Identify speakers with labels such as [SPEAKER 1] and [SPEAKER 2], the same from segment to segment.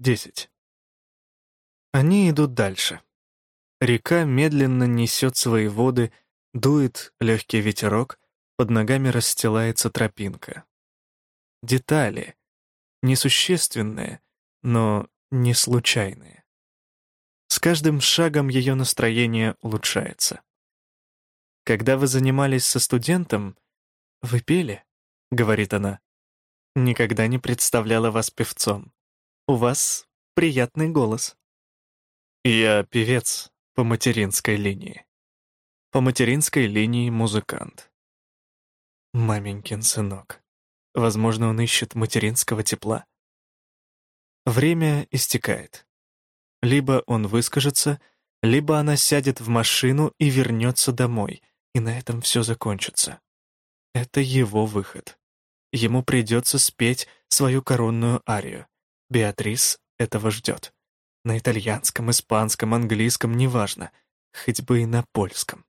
[SPEAKER 1] 10. Они идут дальше. Река медленно несет свои воды, дует легкий ветерок, под ногами расстилается тропинка. Детали, несущественные, но не случайные. С каждым шагом ее настроение улучшается. «Когда вы занимались со студентом, вы пели?» — говорит она. «Никогда не представляла вас певцом. У вас приятный голос». «Я певец по материнской линии. По материнской линии музыкант». Маменькин сынок. Возможно, он ищет материнского тепла. Время истекает. Либо он выскажется, либо она сядет в машину и вернется домой, и на этом все закончится. Это его выход. Ему придется спеть свою коронную арию. Беатрис этого ждет. На итальянском, испанском, английском, неважно, хоть бы и на польском.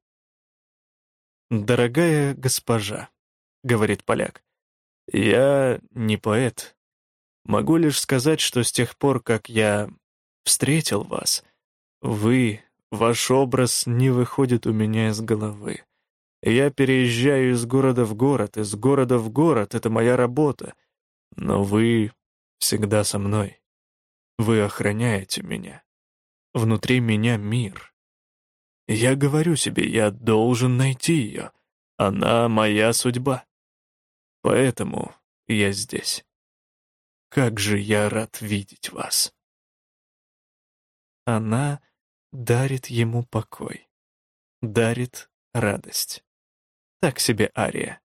[SPEAKER 1] «Дорогая госпожа», — говорит поляк, — «я не поэт. Могу лишь сказать, что с тех пор, как я встретил вас, вы, ваш образ не выходит у меня из головы. Я переезжаю из города в город, из города в город, это моя работа. Но вы всегда со мной. Вы охраняете меня. Внутри меня мир. Я говорю себе, я должен найти ее. Она моя судьба. Поэтому я здесь. Как же я рад видеть вас. Она дарит ему покой, дарит радость. Так себе ария.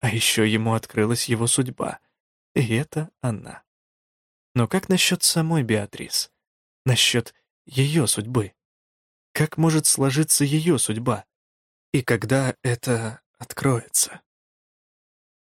[SPEAKER 1] А еще ему открылась его судьба, и это она. Но как насчет самой Беатрис? Насчет ее судьбы? Как может сложиться ее судьба? И когда это откроется?